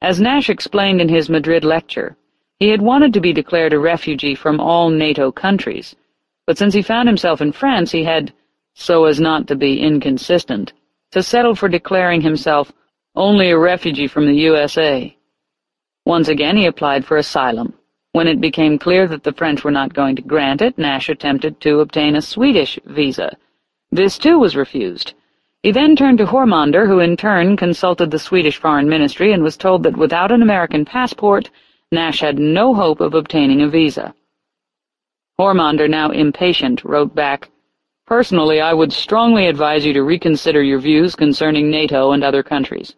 As Nash explained in his Madrid lecture, he had wanted to be declared a refugee from all NATO countries, but since he found himself in France he had, so as not to be inconsistent, to settle for declaring himself only a refugee from the USA. Once again he applied for asylum. When it became clear that the French were not going to grant it, Nash attempted to obtain a Swedish visa. This too was refused, he then turned to Hormander, who in turn consulted the Swedish Foreign Ministry and was told that without an American passport, Nash had no hope of obtaining a visa. Hormander, now impatient, wrote back, Personally, I would strongly advise you to reconsider your views concerning NATO and other countries.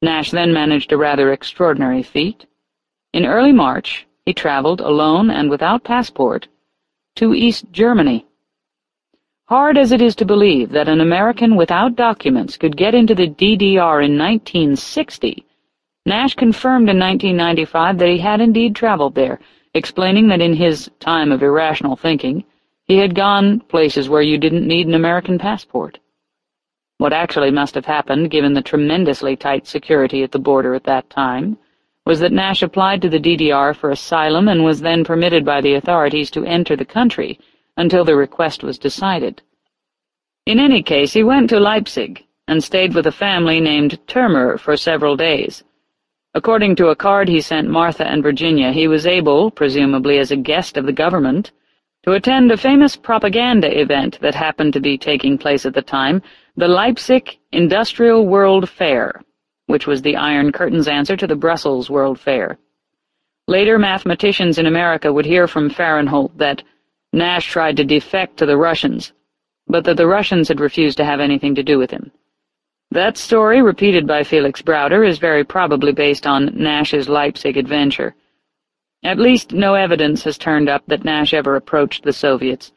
Nash then managed a rather extraordinary feat. In early March, he traveled, alone and without passport, to East Germany. Hard as it is to believe that an American without documents could get into the DDR in 1960, Nash confirmed in 1995 that he had indeed traveled there, explaining that in his time of irrational thinking, he had gone places where you didn't need an American passport. What actually must have happened, given the tremendously tight security at the border at that time, was that Nash applied to the DDR for asylum and was then permitted by the authorities to enter the country, until the request was decided. In any case, he went to Leipzig and stayed with a family named Termer for several days. According to a card he sent Martha and Virginia, he was able, presumably as a guest of the government, to attend a famous propaganda event that happened to be taking place at the time, the Leipzig Industrial World Fair, which was the Iron Curtain's answer to the Brussels World Fair. Later mathematicians in America would hear from Fahrenthold that Nash tried to defect to the Russians, but that the Russians had refused to have anything to do with him. That story, repeated by Felix Browder, is very probably based on Nash's Leipzig adventure. At least no evidence has turned up that Nash ever approached the Soviets.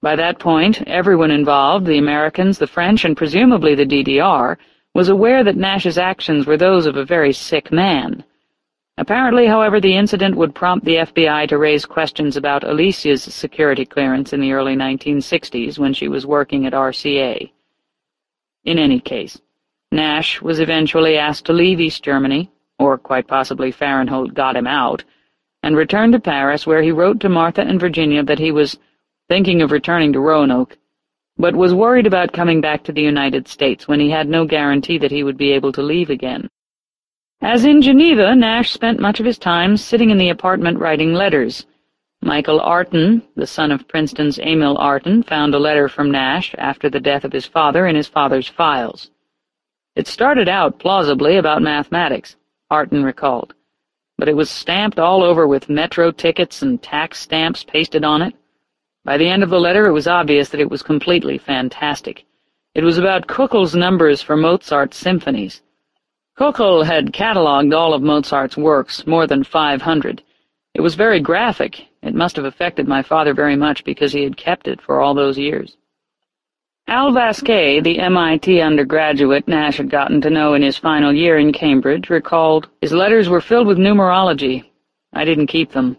By that point, everyone involved, the Americans, the French, and presumably the DDR, was aware that Nash's actions were those of a very sick man. Apparently, however, the incident would prompt the FBI to raise questions about Alicia's security clearance in the early 1960s when she was working at RCA. In any case, Nash was eventually asked to leave East Germany, or quite possibly Fahrenthold got him out, and returned to Paris where he wrote to Martha and Virginia that he was thinking of returning to Roanoke, but was worried about coming back to the United States when he had no guarantee that he would be able to leave again. As in Geneva, Nash spent much of his time sitting in the apartment writing letters. Michael Artin, the son of Princeton's Emil Artin, found a letter from Nash after the death of his father in his father's files. It started out plausibly about mathematics, Artin recalled, but it was stamped all over with metro tickets and tax stamps pasted on it. By the end of the letter it was obvious that it was completely fantastic. It was about Köchel's numbers for Mozart's symphonies. Köchel had catalogued all of Mozart's works, more than five hundred. It was very graphic. It must have affected my father very much because he had kept it for all those years. Al Vasquez, the MIT undergraduate Nash had gotten to know in his final year in Cambridge, recalled, His letters were filled with numerology. I didn't keep them.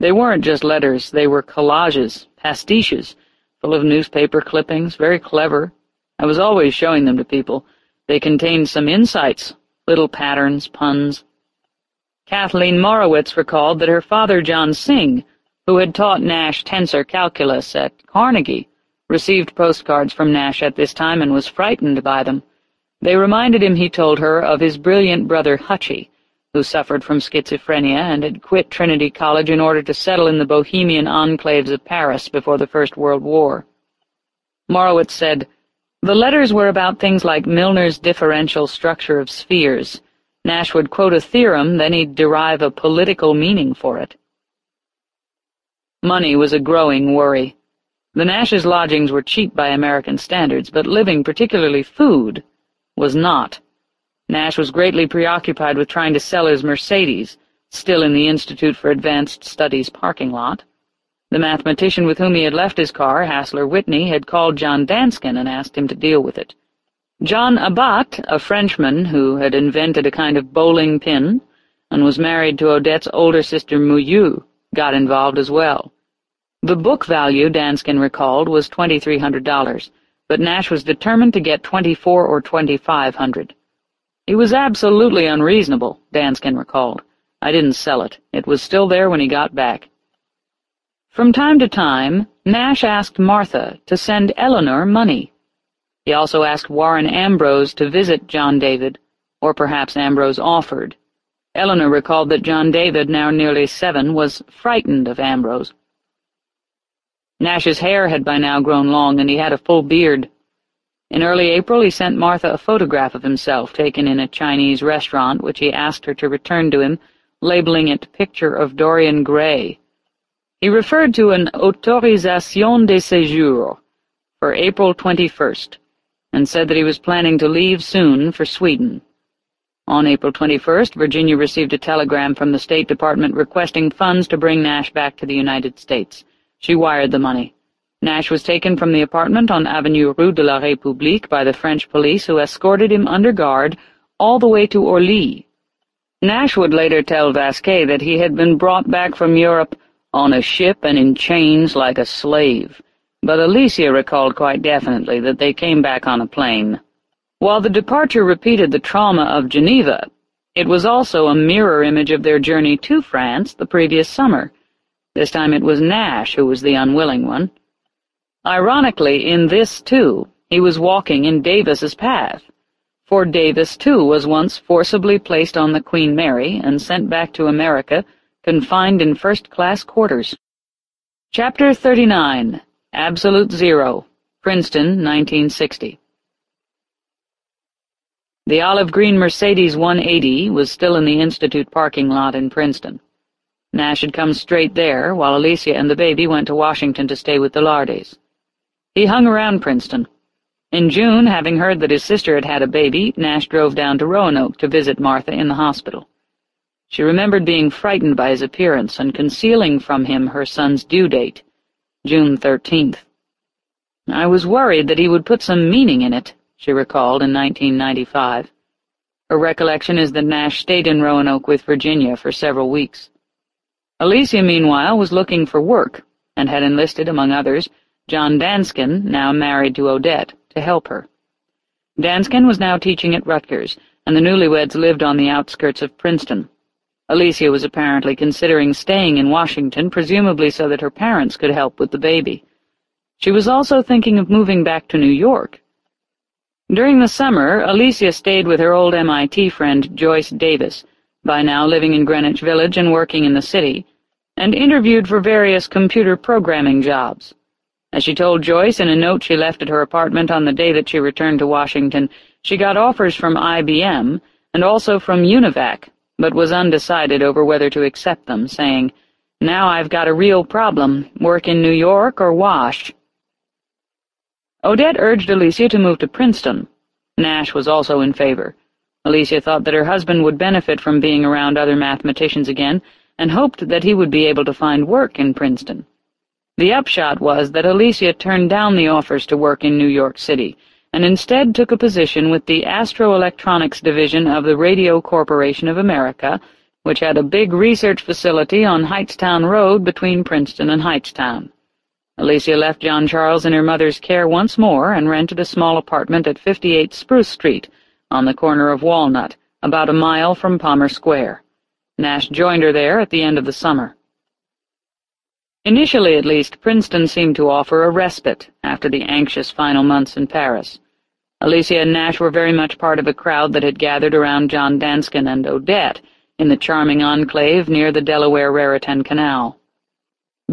They weren't just letters, they were collages, pastiches, full of newspaper clippings, very clever. I was always showing them to people. They contained some insights, little patterns, puns. Cathleen Morawetz recalled that her father, John Synge, who had taught Nash tensor calculus at Carnegie, received postcards from Nash at this time and was frightened by them. They reminded him, he told her, of his brilliant brother Hutchie, who suffered from schizophrenia and had quit Trinity College in order to settle in the bohemian enclaves of Paris before the First World War. Morawitz said, the letters were about things like Milnor's differential structure of spheres. Nash would quote a theorem, then he'd derive a political meaning for it. Money was a growing worry. The Nash's lodgings were cheap by American standards, but living, particularly food, was not. Nash was greatly preoccupied with trying to sell his Mercedes, still in the Institute for Advanced Studies parking lot. The mathematician with whom he had left his car, Hassler Whitney, had called John Danskin and asked him to deal with it. John Abat, a Frenchman who had invented a kind of bowling pin and was married to Odette's older sister Mouilloux, got involved as well. The book value, Danskin recalled, was $2,300, but Nash was determined to get 24 or 2500 He was absolutely unreasonable, Danskin recalled. I didn't sell it. It was still there when he got back. From time to time, Nash asked Martha to send Eleanor money. He also asked Warren Ambrose to visit John David, or perhaps Ambrose offered. Eleanor recalled that John David, now nearly seven, was frightened of Ambrose. Nash's hair had by now grown long, and he had a full beard. In early April he sent Martha a photograph of himself taken in a Chinese restaurant, which he asked her to return to him, labeling it Picture of Dorian Gray. He referred to an autorisation de séjour for April 21st, and said that he was planning to leave soon for Sweden. On April 21st, Virginia received a telegram from the State Department requesting funds to bring Nash back to the United States. She wired the money. Nash was taken from the apartment on Avenue Rue de la République by the French police who escorted him under guard all the way to Orly. Nash would later tell Vasquez that he had been brought back from Europe on a ship and in chains like a slave, but Alicia recalled quite definitely that they came back on a plane. While the departure repeated the trauma of Geneva, it was also a mirror image of their journey to France the previous summer. This time it was Nash who was the unwilling one. Ironically, in this, too, he was walking in Davis's path, for Davis, too, was once forcibly placed on the Queen Mary and sent back to America, confined in first-class quarters. Chapter 39 Absolute Zero Princeton, 1960 the olive green Mercedes 180 was still in the Institute parking lot in Princeton. Nash had come straight there, while Alicia and the baby went to Washington to stay with the Lardes. He hung around Princeton. In June, having heard that his sister had had a baby, Nash drove down to Roanoke to visit Martha in the hospital. She remembered being frightened by his appearance and concealing from him her son's due date, June 13th. I was worried that he would put some meaning in it, she recalled in 1995. Her recollection is that Nash stayed in Roanoke with Virginia for several weeks. Alicia, meanwhile, was looking for work, and had enlisted, among others, John Danskin, now married to Odette, to help her. Danskin was now teaching at Rutgers, and the newlyweds lived on the outskirts of Princeton. Alicia was apparently considering staying in Washington, presumably so that her parents could help with the baby. She was also thinking of moving back to New York, during the summer, Alicia stayed with her old MIT friend Joyce Davis, by now living in Greenwich Village and working in the city, and interviewed for various computer programming jobs. As she told Joyce in a note she left at her apartment on the day that she returned to Washington, she got offers from IBM and also from UNIVAC, but was undecided over whether to accept them, saying, Now I've got a real problem, work in New York or Wash. Odette urged Alicia to move to Princeton. Nash was also in favor. Alicia thought that her husband would benefit from being around other mathematicians again, and hoped that he would be able to find work in Princeton. The upshot was that Alicia turned down the offers to work in New York City, and instead took a position with the Astro-Electronics Division of the Radio Corporation of America, which had a big research facility on Hightstown Road between Princeton and Hightstown. Alicia left John Charles in her mother's care once more and rented a small apartment at 58 Spruce Street, on the corner of Walnut, about a mile from Palmer Square. Nash joined her there at the end of the summer. Initially, at least, Princeton seemed to offer a respite after the anxious final months in Paris. Alicia and Nash were very much part of a crowd that had gathered around John Danskin and Odette in the charming enclave near the Delaware-Raritan Canal.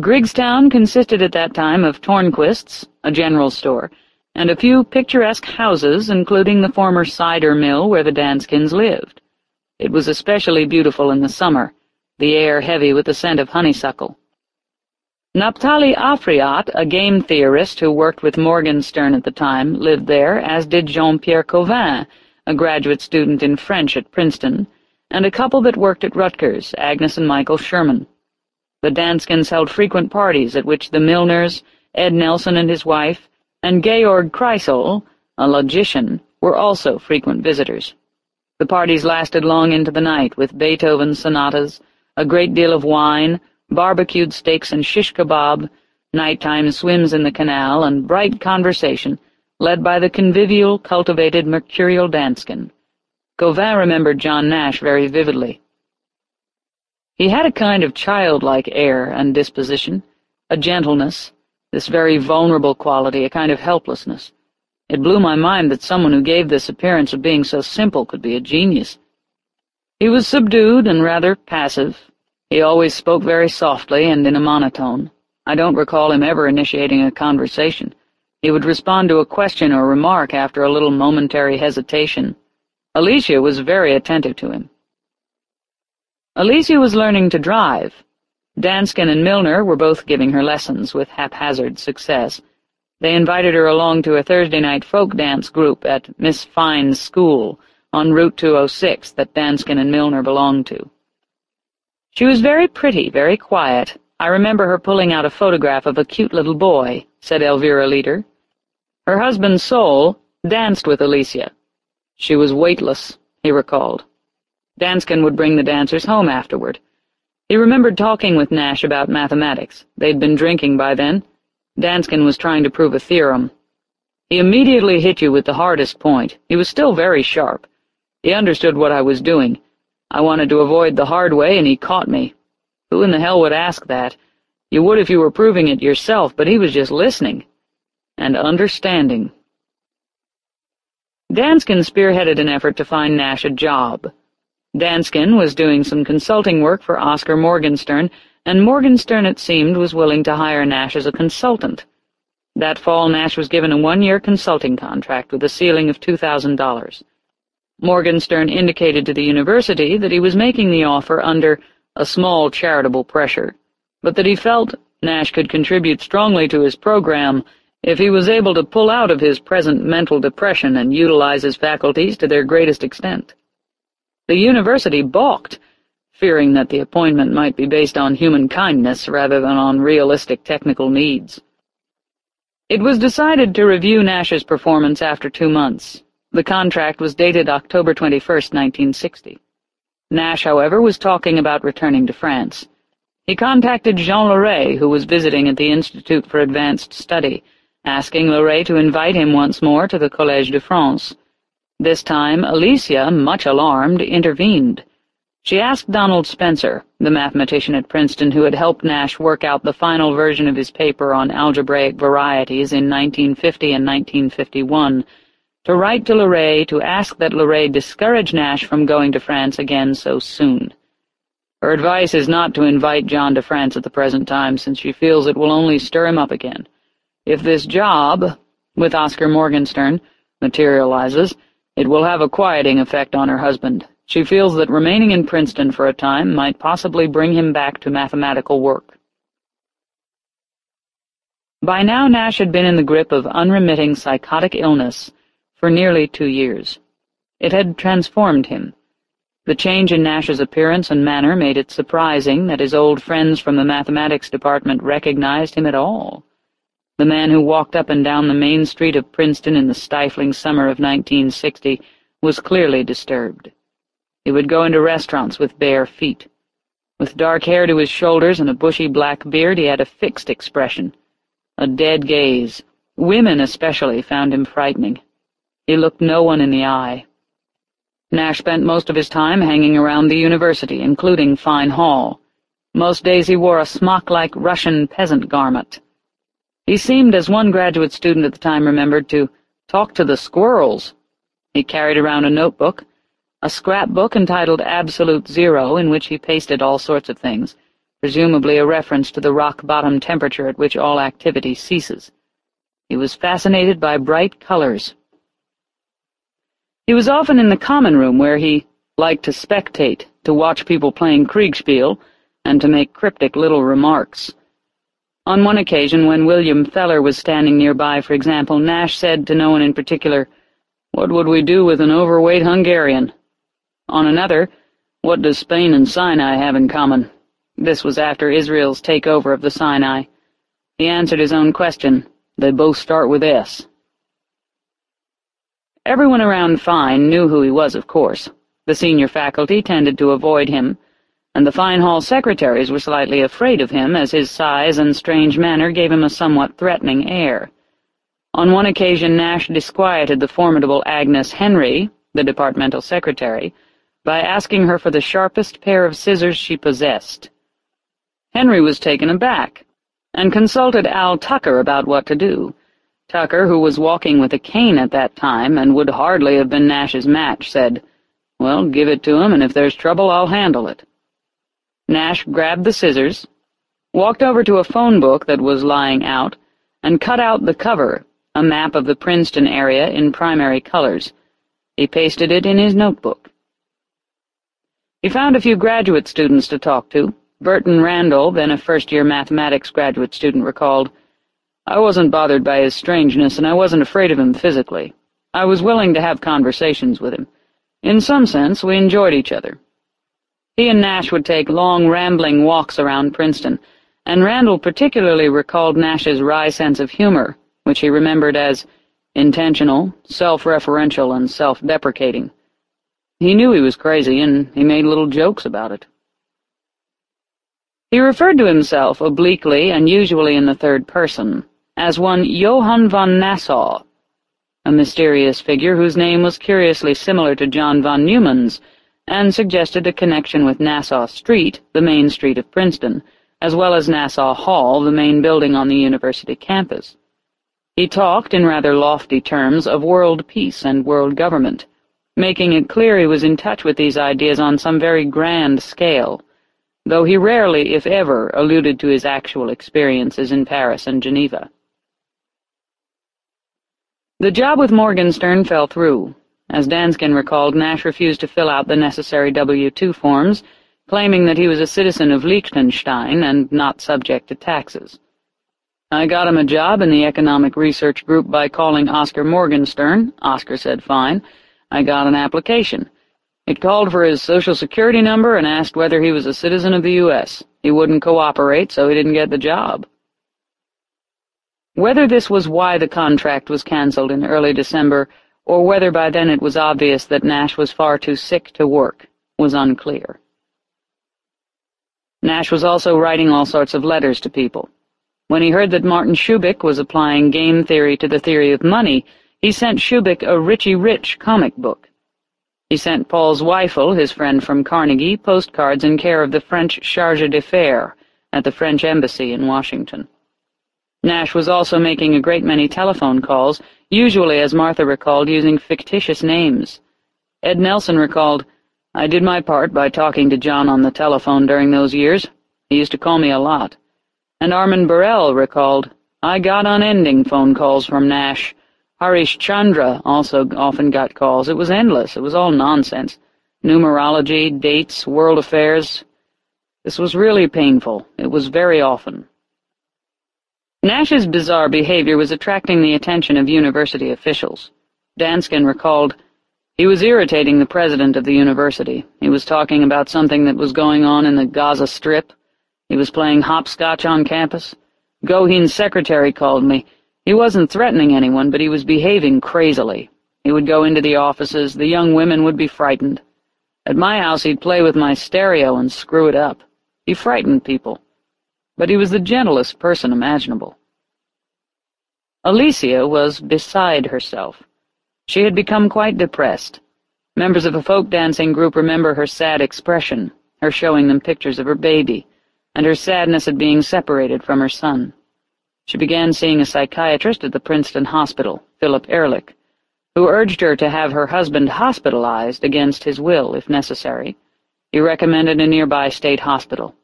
Griggstown consisted at that time of Tornquist's, a general store, and a few picturesque houses, including the former cider mill where the Danskins lived. It was especially beautiful in the summer, the air heavy with the scent of honeysuckle. Naphtali Afriat, a game theorist who worked with Morgenstern at the time, lived there, as did Jean-Pierre Cauvin, a graduate student in French at Princeton, and a couple that worked at Rutgers, Agnes and Michael Sherman. The Danskins held frequent parties at which the Milnors, Ed Nelson and his wife, and Georg Kreisel, a logician, were also frequent visitors. The parties lasted long into the night, with Beethoven sonatas, a great deal of wine, barbecued steaks and shish kebab, nighttime swims in the canal, and bright conversation, led by the convivial, cultivated Mercurial Danskin. Cauvin remembered John Nash very vividly. He had a kind of childlike air and disposition, a gentleness, this very vulnerable quality, a kind of helplessness. It blew my mind that someone who gave this appearance of being so simple could be a genius. He was subdued and rather passive. He always spoke very softly and in a monotone. I don't recall him ever initiating a conversation. He would respond to a question or remark after a little momentary hesitation. Alicia was very attentive to him. Alicia was learning to drive. Danskin and Milnor were both giving her lessons with haphazard success. They invited her along to a Thursday night folk dance group at Miss Fine's school on Route 206 that Danskin and Milnor belonged to. She was very pretty, very quiet. I remember her pulling out a photograph of a cute little boy, said Elvira Leader. Her husband, Sol, danced with Alicia. She was weightless, he recalled. Danskin would bring the dancers home afterward. He remembered talking with Nash about mathematics. They'd been drinking by then. Danskin was trying to prove a theorem. He immediately hit you with the hardest point. He was still very sharp. He understood what I was doing. I wanted to avoid the hard way, and he caught me. Who in the hell would ask that? You would if you were proving it yourself, but he was just listening. And understanding. Danskin spearheaded an effort to find Nash a job. Danskin was doing some consulting work for Oscar Morgenstern, and Morgenstern, it seemed, was willing to hire Nash as a consultant. That fall, Nash was given a one-year consulting contract with a ceiling of $2,000. Morgenstern indicated to the university that he was making the offer under a small charitable pressure, but that he felt Nash could contribute strongly to his program if he was able to pull out of his present mental depression and utilize his faculties to their greatest extent. The university balked, fearing that the appointment might be based on human kindness rather than on realistic technical needs. It was decided to review Nash's performance after two months. The contract was dated October 21, 1960. Nash, however, was talking about returning to France. He contacted Jean Leray, who was visiting at the Institute for Advanced Study, asking Leray to invite him once more to the Collège de France. This time, Alicia, much alarmed, intervened. She asked Donald Spencer, the mathematician at Princeton who had helped Nash work out the final version of his paper on algebraic varieties in 1950 and 1951, to write to Leray to ask that Leray discourage Nash from going to France again so soon. Her advice is not to invite John to France at the present time, since she feels it will only stir him up again. If this job, with Oscar Morgenstern, materializes, it will have a quieting effect on her husband. She feels that remaining in Princeton for a time might possibly bring him back to mathematical work. By now Nash had been in the grip of unremitting psychotic illness for nearly two years. It had transformed him. The change in Nash's appearance and manner made it surprising that his old friends from the mathematics department recognized him at all. The man who walked up and down the main street of Princeton in the stifling summer of 1960 was clearly disturbed. He would go into restaurants with bare feet. With dark hair to his shoulders and a bushy black beard, he had a fixed expression, a dead gaze. Women especially found him frightening. He looked no one in the eye. Nash spent most of his time hanging around the university, including Fine Hall. Most days he wore a smock-like Russian peasant garment. He seemed, as one graduate student at the time remembered, to talk to the squirrels. He carried around a notebook, a scrapbook entitled Absolute Zero, in which he pasted all sorts of things, presumably a reference to the rock-bottom temperature at which all activity ceases. He was fascinated by bright colors. He was often in the common room where he liked to spectate, to watch people playing Kriegspiel, and to make cryptic little remarks. On one occasion, when William Feller was standing nearby, for example, Nash said to no one in particular, What would we do with an overweight Hungarian? On another, What does Spain and Sinai have in common? This was after Israel's takeover of the Sinai. He answered his own question, They both start with S. Everyone around Fine knew who he was, of course. The senior faculty tended to avoid him, and the fine hall secretaries were slightly afraid of him, as his size and strange manner gave him a somewhat threatening air. On one occasion Nash disquieted the formidable Agnes Henry, the departmental secretary, by asking her for the sharpest pair of scissors she possessed. Henry was taken aback, and consulted Al Tucker about what to do. Tucker, who was walking with a cane at that time and would hardly have been Nash's match, said, Well, give it to him, and if there's trouble, I'll handle it. Nash grabbed the scissors, walked over to a phone book that was lying out, and cut out the cover, a map of the Princeton area in primary colors. He pasted it in his notebook. He found a few graduate students to talk to. Burton Randol, then a first-year mathematics graduate student, recalled, I wasn't bothered by his strangeness, and I wasn't afraid of him physically. I was willing to have conversations with him. In some sense, we enjoyed each other. He and Nash would take long, rambling walks around Princeton, and Randol particularly recalled Nash's wry sense of humor, which he remembered as intentional, self-referential, and self-deprecating. He knew he was crazy, and he made little jokes about it. He referred to himself obliquely and usually in the third person, as one Johann von Nassau, a mysterious figure whose name was curiously similar to John von Neumann's, and suggested a connection with Nassau Street, the main street of Princeton, as well as Nassau Hall, the main building on the university campus. He talked, in rather lofty terms, of world peace and world government, making it clear he was in touch with these ideas on some very grand scale, though he rarely, if ever, alluded to his actual experiences in Paris and Geneva. The job with Morgenstern fell through. As Danskin recalled, Nash refused to fill out the necessary W-2 forms, claiming that he was a citizen of Liechtenstein and not subject to taxes. I got him a job in the Economic Research Group by calling Oscar Morgenstern. Oscar said fine. I got an application. It called for his Social Security number and asked whether he was a citizen of the U.S. He wouldn't cooperate, so he didn't get the job. Whether this was why the contract was cancelled in early December, or whether by then it was obvious that Nash was far too sick to work, was unclear. Nash was also writing all sorts of letters to people. When he heard that Martin Shubik was applying game theory to the theory of money, he sent Shubik a Richie Rich comic book. He sent Paul Zweifel, his friend from Carnegie, postcards in care of the French charge d'affaires at the French embassy in Washington. Nash was also making a great many telephone calls, usually, as Martha recalled, using fictitious names. Ed Nelson recalled, I did my part by talking to John on the telephone during those years. He used to call me a lot. And Armand Borel recalled, I got unending phone calls from Nash. Harish Chandra also often got calls. It was endless. It was all nonsense. Numerology, dates, world affairs. This was really painful. It was very often. Nash's bizarre behavior was attracting the attention of university officials. Danskin recalled, He was irritating the president of the university. He was talking about something that was going on in the Gaza Strip. He was playing hopscotch on campus. Goheen's secretary called me. He wasn't threatening anyone, but he was behaving crazily. He would go into the offices, the young women would be frightened. At my house he'd play with my stereo and screw it up. He frightened people but he was the gentlest person imaginable. Alicia was beside herself. She had become quite depressed. Members of a folk dancing group remember her sad expression, her showing them pictures of her baby, and her sadness at being separated from her son. She began seeing a psychiatrist at the Princeton Hospital, Philip Ehrlich, who urged her to have her husband hospitalized against his will, if necessary. He recommended a nearby state hospital.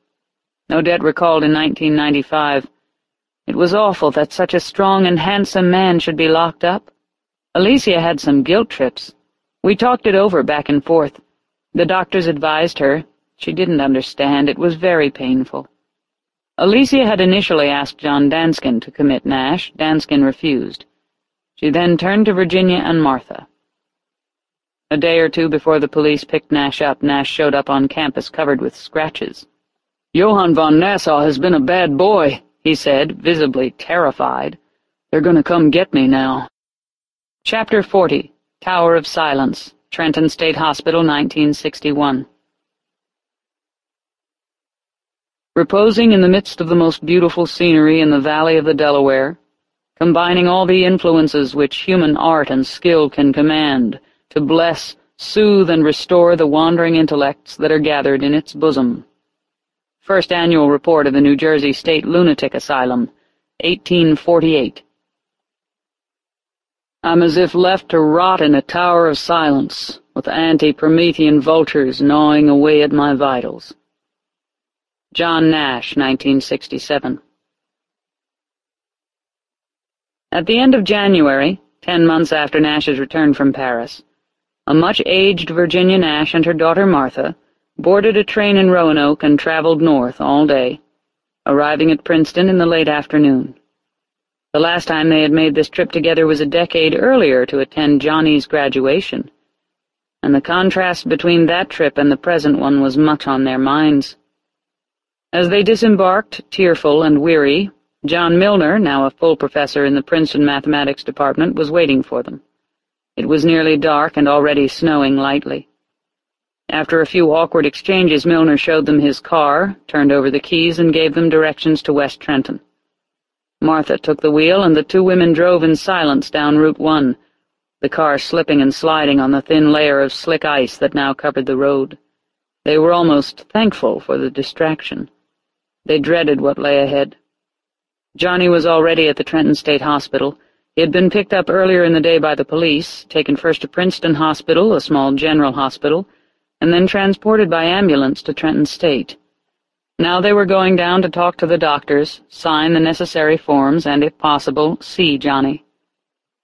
Odette recalled in 1995, It was awful that such a strong and handsome man should be locked up. Alicia had some guilt trips. We talked it over back and forth. The doctors advised her. She didn't understand. It was very painful. Alicia had initially asked John Danskin to commit Nash. Danskin refused. She then turned to Virginia and Martha. A day or two before the police picked Nash up, Nash showed up on campus covered with scratches. Johann von Nassau has been a bad boy, he said, visibly terrified. They're going to come get me now. Chapter 40 Tower of Silence Trenton State Hospital, 1961 Reposing in the midst of the most beautiful scenery in the valley of the Delaware, combining all the influences which human art and skill can command to bless soothe and restore the wandering intellects that are gathered in its bosom. First Annual Report of the New Jersey State Lunatic Asylum, 1848. I'm as if left to rot in a tower of silence, with anti-Promethean vultures gnawing away at my vitals. John Nash, 1967 At the end of January, ten months after Nash's return from Paris, a much-aged Virginia Nash and her daughter Martha boarded a train in Roanoke and traveled north all day, arriving at Princeton in the late afternoon. The last time they had made this trip together was a decade earlier to attend Johnny's graduation, and the contrast between that trip and the present one was much on their minds. As they disembarked, tearful and weary, John Milnor, now a full professor in the Princeton Mathematics Department, was waiting for them. It was nearly dark and already snowing lightly. After a few awkward exchanges, Milnor showed them his car, turned over the keys, and gave them directions to West Trenton. Martha took the wheel, and the two women drove in silence down Route 1, the car slipping and sliding on the thin layer of slick ice that now covered the road. They were almost thankful for the distraction. They dreaded what lay ahead. Johnny was already at the Trenton State Hospital. He had been picked up earlier in the day by the police, taken first to Princeton Hospital, a small general hospital, and then transported by ambulance to Trenton State. Now they were going down to talk to the doctors, sign the necessary forms, and, if possible, see Johnny.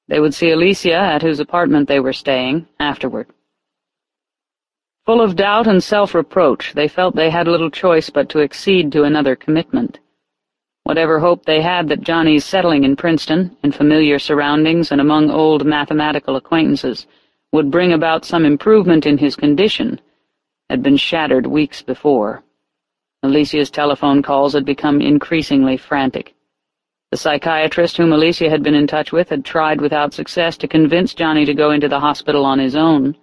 They would see Alicia, at whose apartment they were staying, afterward. Full of doubt and self-reproach, they felt they had little choice but to accede to another commitment. Whatever hope they had that Johnny's settling in Princeton, in familiar surroundings and among old mathematical acquaintances, would bring about some improvement in his condition, had been shattered weeks before. Alicia's telephone calls had become increasingly frantic. The psychiatrist whom Alicia had been in touch with had tried without success to convince Johnny to go into the hospital on his own.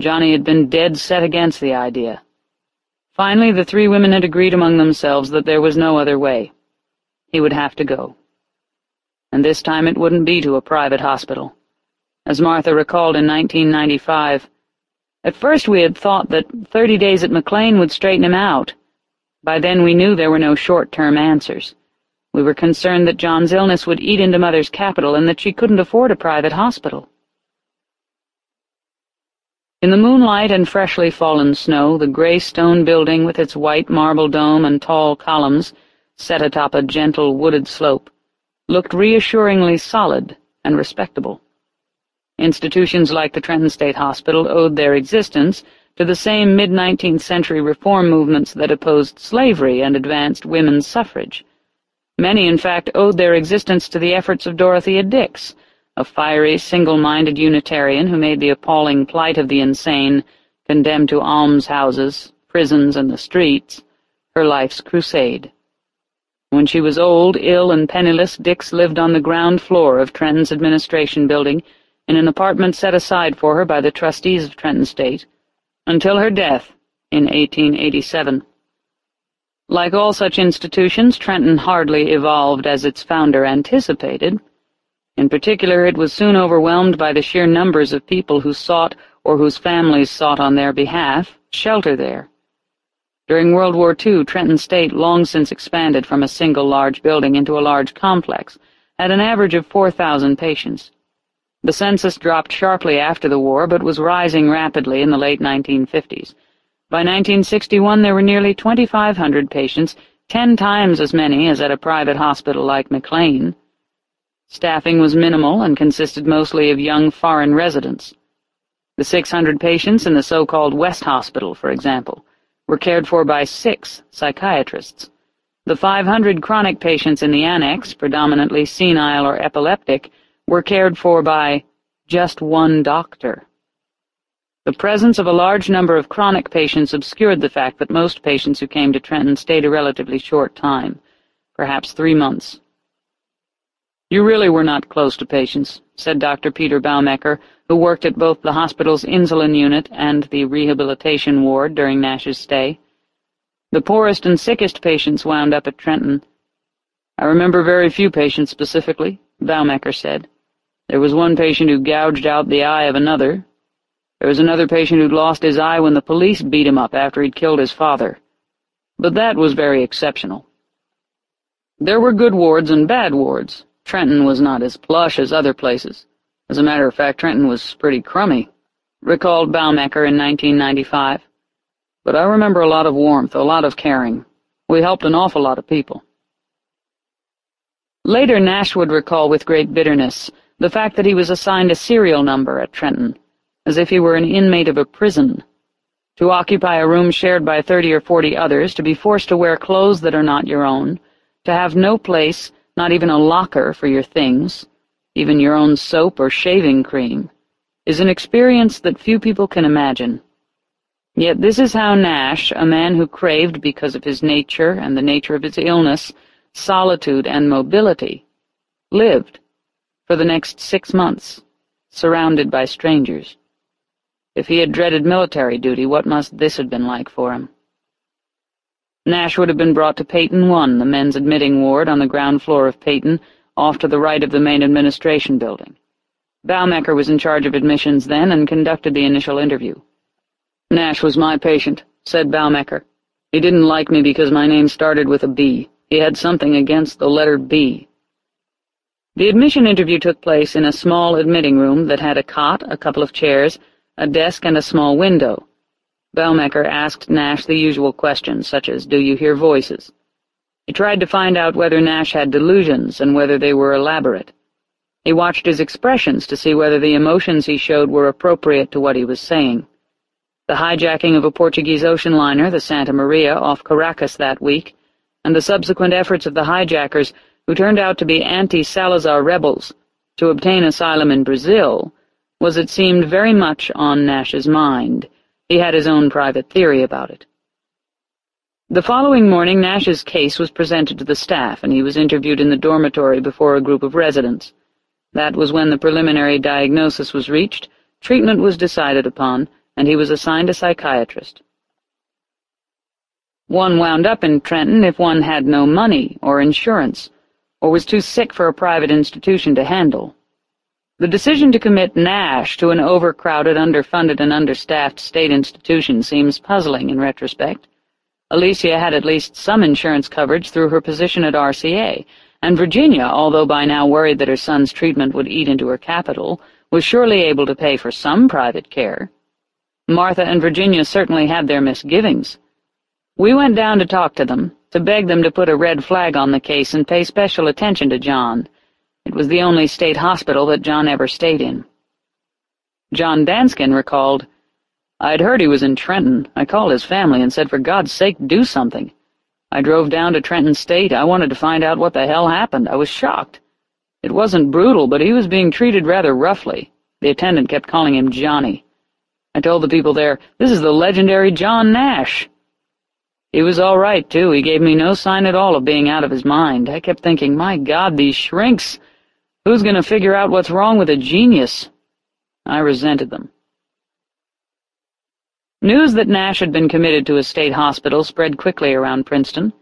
Johnny had been dead set against the idea. Finally, the three women had agreed among themselves that there was no other way. He would have to go. And this time it wouldn't be to a private hospital. As Martha recalled in 1995, at first we had thought that thirty days at McLean would straighten him out. By then we knew there were no short-term answers. We were concerned that John's illness would eat into Mother's capital and that she couldn't afford a private hospital. In the moonlight and freshly fallen snow, the gray stone building with its white marble dome and tall columns, set atop a gentle wooded slope, looked reassuringly solid and respectable. Institutions like the Trenton State Hospital owed their existence to the same mid-nineteenth century reform movements that opposed slavery and advanced women's suffrage. Many, in fact, owed their existence to the efforts of Dorothea Dix, a fiery, single-minded Unitarian who made the appalling plight of the insane, condemned to almshouses, prisons, and the streets, her life's crusade. When she was old, ill, and penniless, Dix lived on the ground floor of Trenton's administration building, in an apartment set aside for her by the trustees of Trenton State, until her death in 1887. Like all such institutions, Trenton hardly evolved as its founder anticipated. In particular, it was soon overwhelmed by the sheer numbers of people who sought, or whose families sought on their behalf, shelter there. During World War II, Trenton State, long since expanded from a single large building into a large complex, had an average of 4,000 patients. The census dropped sharply after the war, but was rising rapidly in the late 1950s. By 1961 there were nearly 2,500 patients, ten times as many as at a private hospital like McLean. Staffing was minimal and consisted mostly of young foreign residents. The 600 patients in the so-called West Hospital, for example, were cared for by six psychiatrists. The 500 chronic patients in the annex, predominantly senile or epileptic, were cared for by just one doctor. The presence of a large number of chronic patients obscured the fact that most patients who came to Trenton stayed a relatively short time, perhaps three months. You really were not close to patients, said Dr. Peter Baumecker, who worked at both the hospital's insulin unit and the rehabilitation ward during Nash's stay. The poorest and sickest patients wound up at Trenton. I remember very few patients specifically, Baumecker said. There was one patient who gouged out the eye of another. There was another patient who'd lost his eye when the police beat him up after he'd killed his father. But that was very exceptional. There were good wards and bad wards. Trenton was not as plush as other places. As a matter of fact, Trenton was pretty crummy, recalled Baumecker in 1995. But I remember a lot of warmth, a lot of caring. We helped an awful lot of people. Later, Nash would recall with great bitterness the fact that he was assigned a serial number at Trenton, as if he were an inmate of a prison. To occupy a room shared by thirty or forty others, to be forced to wear clothes that are not your own, to have no place, not even a locker for your things, even your own soap or shaving cream, is an experience that few people can imagine. Yet this is how Nash, a man who craved, because of his nature and the nature of his illness, solitude and mobility, lived for the next six months, surrounded by strangers. If he had dreaded military duty, what must this have been like for him? Nash would have been brought to Peyton 1, the men's admitting ward on the ground floor of Peyton, off to the right of the main administration building. Baumecker was in charge of admissions then and conducted the initial interview. Nash was my patient, said Baumecker. He didn't like me because my name started with a B. He had something against the letter B. The admission interview took place in a small admitting room that had a cot, a couple of chairs, a desk, and a small window. Baumecker asked Nash the usual questions, such as, do you hear voices? He tried to find out whether Nash had delusions and whether they were elaborate. He watched his expressions to see whether the emotions he showed were appropriate to what he was saying. The hijacking of a Portuguese ocean liner, the Santa Maria, off Caracas that week, and the subsequent efforts of the hijackers, who turned out to be anti-Salazar rebels, to obtain asylum in Brazil, was, it seemed, very much on Nash's mind, he had his own private theory about it. The following morning Nash's case was presented to the staff, and he was interviewed in the dormitory before a group of residents. That was when the preliminary diagnosis was reached, treatment was decided upon, and he was assigned a psychiatrist. One wound up in Trenton if one had no money or insurance, or was too sick for a private institution to handle. The decision to commit Nash to an overcrowded, underfunded, and understaffed state institution seems puzzling in retrospect. Alicia had at least some insurance coverage through her position at RCA, and Virginia, although by now worried that her son's treatment would eat into her capital, was surely able to pay for some private care. Martha and Virginia certainly had their misgivings. We went down to talk to them, to beg them to put a red flag on the case and pay special attention to John, it was the only state hospital that John ever stayed in. John Danskin recalled, I'd heard he was in Trenton. I called his family and said, for God's sake, do something. I drove down to Trenton State. I wanted to find out what the hell happened. I was shocked. It wasn't brutal, but he was being treated rather roughly. The attendant kept calling him Johnny. I told the people there, this is the legendary John Nash. He was all right, too. He gave me no sign at all of being out of his mind. I kept thinking, my God, these shrinks... Who's going to figure out what's wrong with a genius? I resented them. News that Nash had been committed to a state hospital spread quickly around Princeton.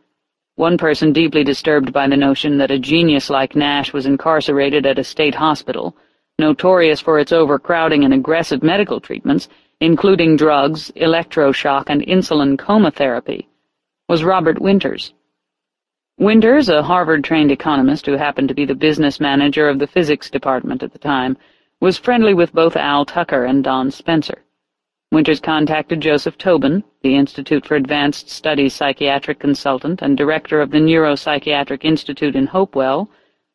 One person deeply disturbed by the notion that a genius like Nash was incarcerated at a state hospital, notorious for its overcrowding and aggressive medical treatments, including drugs, electroshock, and insulin coma therapy, was Robert Winters. Winters, a Harvard-trained economist who happened to be the business manager of the physics department at the time, was friendly with both Al Tucker and Don Spencer. Winters contacted Joseph Tobin, the Institute for Advanced Studies psychiatric consultant and director of the Neuropsychiatric Institute in Hopewell,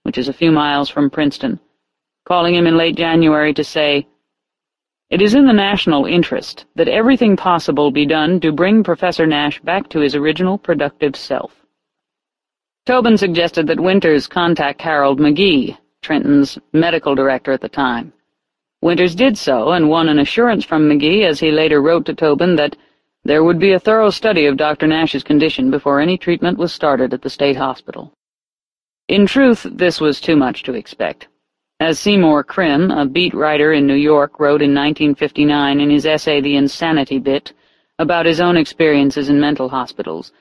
which is a few miles from Princeton, calling him in late January to say, It is in the national interest that everything possible be done to bring Professor Nash back to his original productive self. Tobin suggested that Winters contact Harold McGee, Trenton's medical director at the time. Winters did so, and won an assurance from McGee as he later wrote to Tobin that there would be a thorough study of Dr. Nash's condition before any treatment was started at the state hospital. In truth, this was too much to expect. As Seymour Krim, a beat writer in New York, wrote in 1959 in his essay The Insanity Bit about his own experiences in mental hospitals,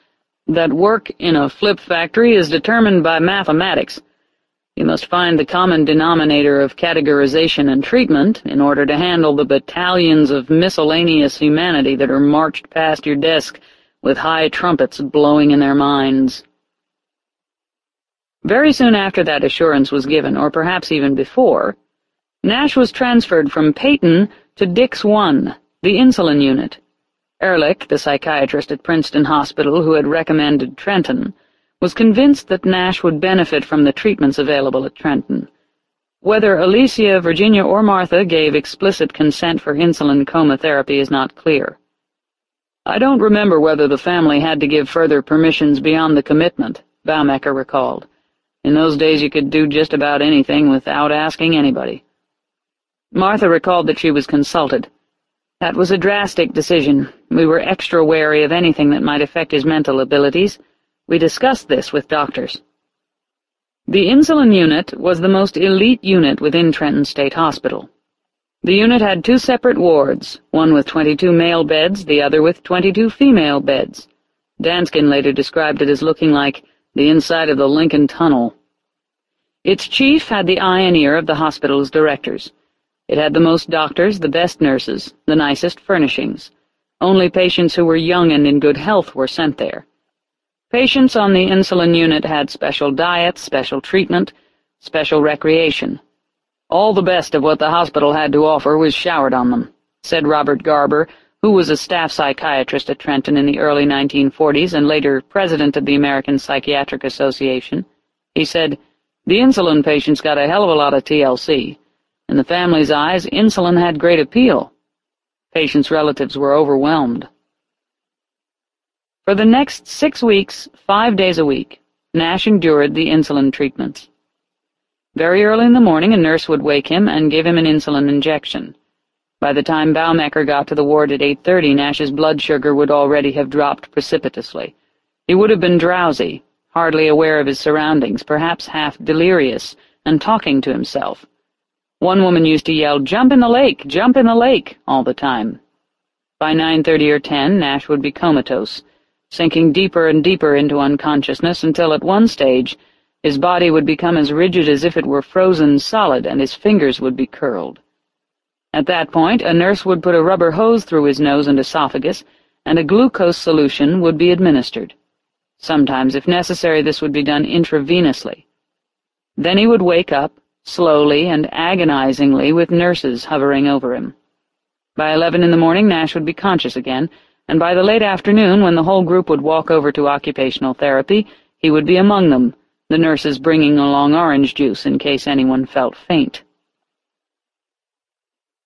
that work in a flip factory is determined by mathematics. You must find the common denominator of categorization and treatment in order to handle the battalions of miscellaneous humanity that are marched past your desk with high trumpets blowing in their minds. Very soon after that assurance was given, or perhaps even before, Nash was transferred from Peyton to Dix 1, the insulin unit. Ehrlich, the psychiatrist at Princeton Hospital who had recommended Trenton, was convinced that Nash would benefit from the treatments available at Trenton. Whether Alicia, Virginia, or Martha gave explicit consent for insulin coma therapy is not clear. I don't remember whether the family had to give further permissions beyond the commitment, Baumecker recalled. In those days you could do just about anything without asking anybody. Martha recalled that she was consulted. That was a drastic decision. We were extra wary of anything that might affect his mental abilities, we discussed this with doctors. The insulin unit was the most elite unit within Trenton State Hospital. The unit had two separate wards, one with 22 male beds, the other with 22 female beds. Danskin later described it as looking like the inside of the Lincoln Tunnel. Its chief had the eye and ear of the hospital's directors. It had the most doctors, the best nurses, the nicest furnishings. Only patients who were young and in good health were sent there. Patients on the insulin unit had special diets, special treatment, special recreation. All the best of what the hospital had to offer was showered on them, said Robert Garber, who was a staff psychiatrist at Trenton in the early 1940s and later president of the American Psychiatric Association. He said, The insulin patients got a hell of a lot of TLC. In the family's eyes, insulin had great appeal. Patients' relatives were overwhelmed. For the next six weeks, five days a week, Nash endured the insulin treatments. Very early in the morning a nurse would wake him and give him an insulin injection. By the time Baumecker got to the ward at 8.30, Nash's blood sugar would already have dropped precipitously. He would have been drowsy, hardly aware of his surroundings, perhaps half delirious, and talking to himself. One woman used to yell, jump in the lake, jump in the lake, all the time. By 9.30 or 10, Nash would be comatose, sinking deeper and deeper into unconsciousness until at one stage his body would become as rigid as if it were frozen solid and his fingers would be curled. At that point, a nurse would put a rubber hose through his nose and esophagus, and a glucose solution would be administered. Sometimes, if necessary, this would be done intravenously. Then he would wake up, slowly and agonizingly, with nurses hovering over him. By eleven in the morning, Nash would be conscious again, and by the late afternoon, when the whole group would walk over to occupational therapy, he would be among them, the nurses bringing along orange juice in case anyone felt faint.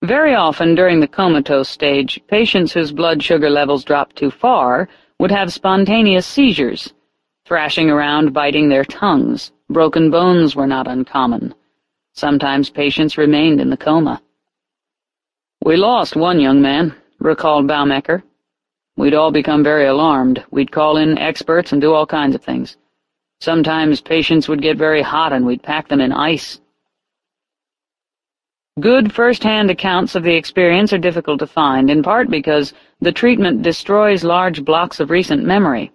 Very often during the comatose stage, patients whose blood sugar levels dropped too far would have spontaneous seizures, thrashing around biting their tongues. Broken bones were not uncommon. Sometimes patients remained in the coma. We lost one young man, recalled Baumecker. We'd all become very alarmed. We'd call in experts and do all kinds of things. Sometimes patients would get very hot and we'd pack them in ice. Good first-hand accounts of the experience are difficult to find, in part because the treatment destroys large blocks of recent memory.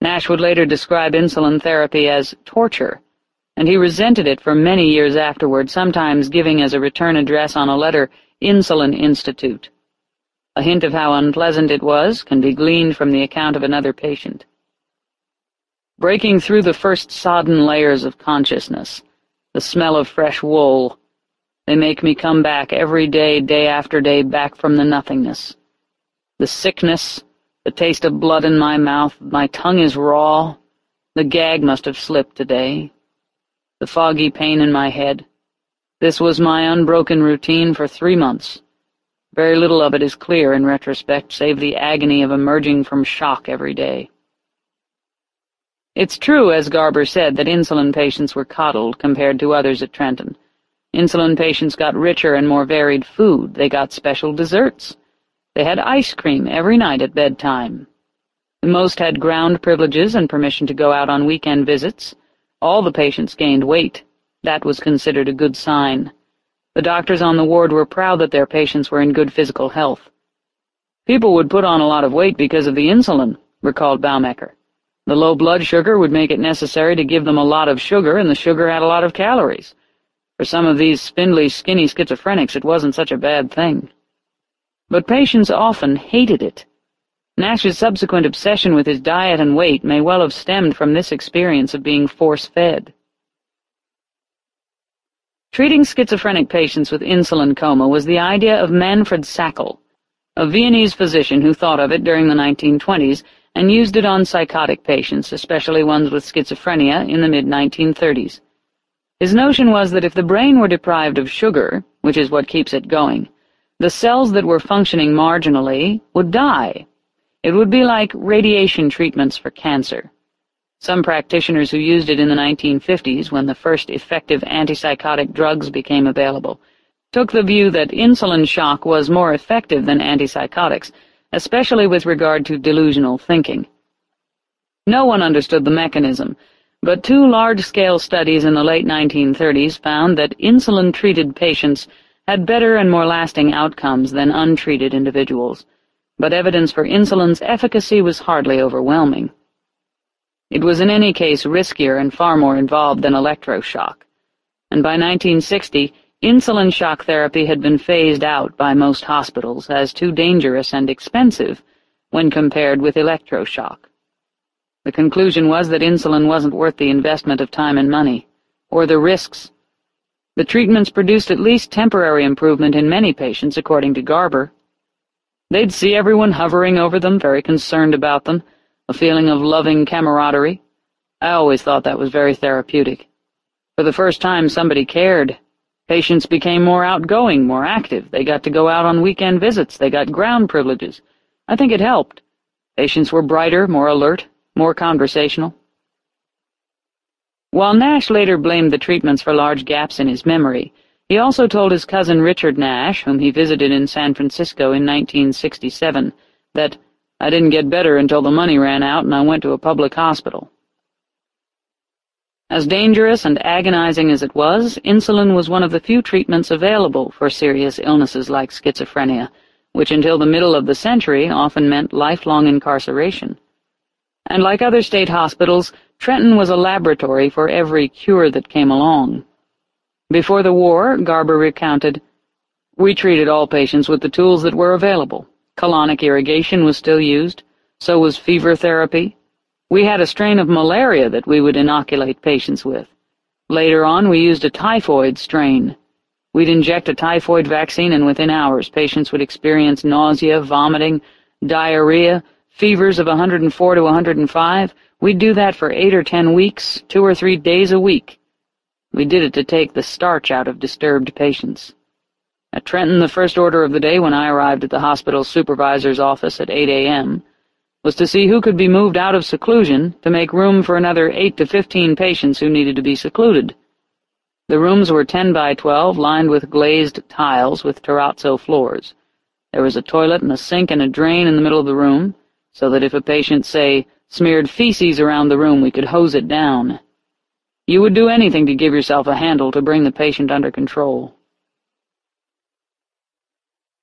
Nash would later describe insulin therapy as torture, and he resented it for many years afterward, sometimes giving as a return address on a letter, Insulin Institute. A hint of how unpleasant it was can be gleaned from the account of another patient. Breaking through the first sodden layers of consciousness, the smell of fresh wool, they make me come back every day, day after day, back from the nothingness. The sickness, the taste of blood in my mouth, my tongue is raw, the gag must have slipped today. The foggy pain in my head. This was my unbroken routine for three months. Very little of it is clear in retrospect, save the agony of emerging from shock every day. It's true, as Garber said, that insulin patients were coddled compared to others at Trenton. Insulin patients got richer and more varied food. They got special desserts. They had ice cream every night at bedtime. Most had ground privileges and permission to go out on weekend visits. All the patients gained weight. That was considered a good sign. The doctors on the ward were proud that their patients were in good physical health. People would put on a lot of weight because of the insulin, recalled Baumecker. The low blood sugar would make it necessary to give them a lot of sugar, and the sugar had a lot of calories. For some of these spindly, skinny schizophrenics, it wasn't such a bad thing. But patients often hated it. Nash's subsequent obsession with his diet and weight may well have stemmed from this experience of being force-fed. Treating schizophrenic patients with insulin coma was the idea of Manfred Sakel, a Viennese physician who thought of it during the 1920s and used it on psychotic patients, especially ones with schizophrenia, in the mid-1930s. His notion was that if the brain were deprived of sugar, which is what keeps it going, the cells that were functioning marginally would die. It would be like radiation treatments for cancer. Some practitioners who used it in the 1950s, when the first effective antipsychotic drugs became available, took the view that insulin shock was more effective than antipsychotics, especially with regard to delusional thinking. No one understood the mechanism, but two large-scale studies in the late 1930s found that insulin-treated patients had better and more lasting outcomes than untreated individuals, but evidence for insulin's efficacy was hardly overwhelming. It was in any case riskier and far more involved than electroshock, and by 1960, insulin shock therapy had been phased out by most hospitals as too dangerous and expensive when compared with electroshock. The conclusion was that insulin wasn't worth the investment of time and money, or the risks the treatments produced at least temporary improvement in many patients, according to Garber. They'd see everyone hovering over them, very concerned about them, a feeling of loving camaraderie. I always thought that was very therapeutic. For the first time somebody cared. Patients became more outgoing, more active. They got to go out on weekend visits. They got ground privileges. I think it helped. Patients were brighter, more alert, more conversational. While Nash later blamed the treatments for large gaps in his memory, he also told his cousin Richard Nash, whom he visited in San Francisco in 1967, that I didn't get better until the money ran out and I went to a public hospital. As dangerous and agonizing as it was, insulin was one of the few treatments available for serious illnesses like schizophrenia, which until the middle of the century often meant lifelong incarceration. And like other state hospitals, Trenton was a laboratory for every cure that came along. Before the war, Garber recounted, we treated all patients with the tools that were available. Colonic irrigation was still used, so was fever therapy. We had a strain of malaria that we would inoculate patients with. Later on, we used a typhoid strain. We'd inject a typhoid vaccine, and within hours, patients would experience nausea, vomiting, diarrhea, fevers of 104 to 105, We'd do that for eight or ten weeks, two or three days a week. We did it to take the starch out of disturbed patients. At Trenton, the first order of the day when I arrived at the hospital supervisor's office at 8 a.m. was to see who could be moved out of seclusion to make room for another 8 to 15 patients who needed to be secluded. The rooms were 10 by 12, lined with glazed tiles with terrazzo floors. There was a toilet and a sink and a drain in the middle of the room, so that if a patient, say, smeared feces around the room, we could hose it down. You would do anything to give yourself a handle to bring the patient under control.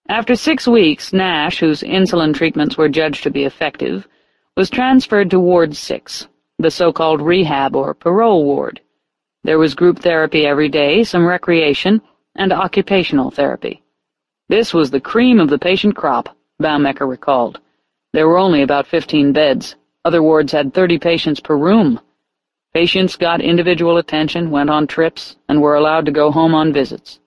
After six weeks, Nash, whose insulin treatments were judged to be effective, was transferred to Ward 6, the so-called rehab or parole ward. There was group therapy every day, some recreation, and occupational therapy. This was the cream of the patient crop, Baumecker recalled. There were only about fifteen beds. Other wards had thirty patients per room. Patients got individual attention, went on trips, and were allowed to go home on visits.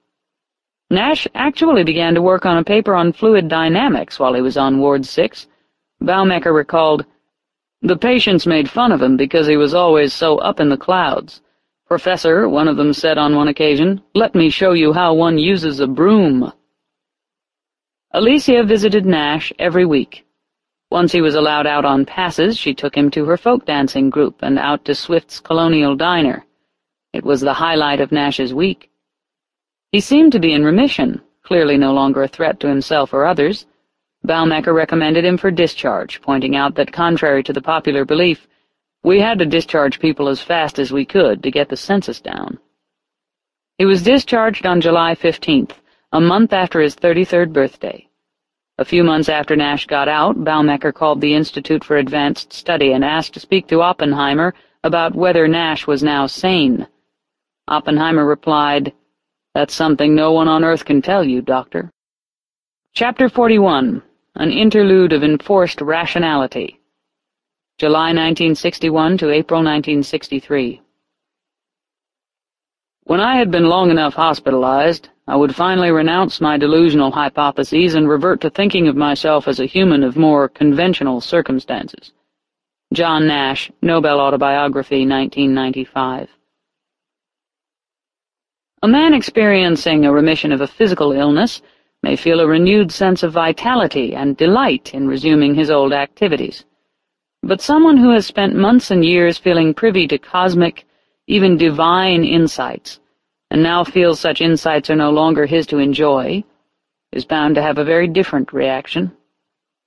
Nash actually began to work on a paper on fluid dynamics while he was on Ward 6. Baumecker recalled, The patients made fun of him because he was always so up in the clouds. Professor, one of them said on one occasion, let me show you how one uses a broom. Alicia visited Nash every week. Once he was allowed out on passes, she took him to her folk dancing group and out to Swift's Colonial Diner. It was the highlight of Nash's week. He seemed to be in remission, clearly no longer a threat to himself or others. Baumecker recommended him for discharge, pointing out that, contrary to the popular belief, we had to discharge people as fast as we could to get the census down. He was discharged on July 15th, a month after his 33rd birthday. A few months after Nash got out, Baumecker called the Institute for Advanced Study and asked to speak to Oppenheimer about whether Nash was now sane. Oppenheimer replied, That's something no one on Earth can tell you, Doctor. Chapter 41 An Interlude of Enforced Rationality July 1961 to April 1963 When I had been long enough hospitalized, I would finally renounce my delusional hypotheses and revert to thinking of myself as a human of more conventional circumstances. John Nash, Nobel Autobiography, 1995 A man experiencing a remission of a physical illness may feel a renewed sense of vitality and delight in resuming his old activities. But someone who has spent months and years feeling privy to cosmic, even divine insights, and now feels such insights are no longer his to enjoy, is bound to have a very different reaction.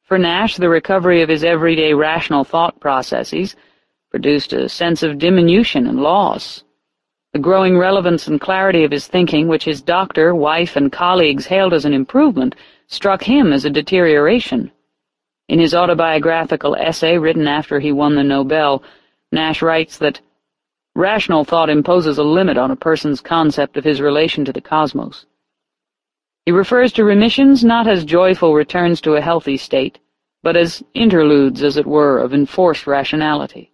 For Nash, the recovery of his everyday rational thought processes produced a sense of diminution and loss. The growing relevance and clarity of his thinking, which his doctor, wife, and colleagues hailed as an improvement, struck him as a deterioration. In his autobiographical essay written after he won the Nobel, Nash writes that Rational thought imposes a limit on a person's concept of his relation to the cosmos. He refers to remissions not as joyful returns to a healthy state, but as interludes, as it were, of enforced rationality.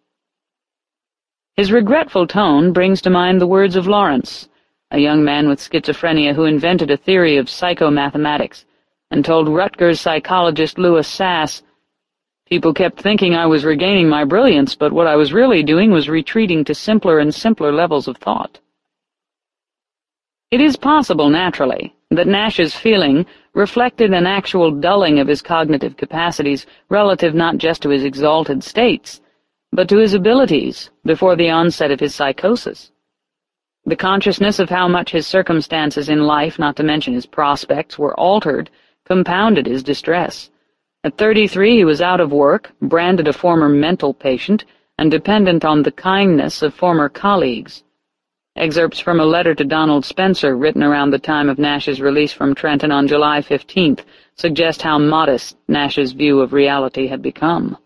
His regretful tone brings to mind the words of Lawrence, a young man with schizophrenia who invented a theory of psychomathematics and told Rutgers psychologist Louis Sass People kept thinking I was regaining my brilliance, but what I was really doing was retreating to simpler and simpler levels of thought. It is possible, naturally, that Nash's feeling reflected an actual dulling of his cognitive capacities relative not just to his exalted states, but to his abilities before the onset of his psychosis. The consciousness of how much his circumstances in life, not to mention his prospects, were altered, compounded his distress. At thirty-three he was out of work, branded a former mental patient, and dependent on the kindness of former colleagues. Excerpts from a letter to Donald Spencer, written around the time of Nash's release from Trenton on July 15th, suggest how modest Nash's view of reality had become.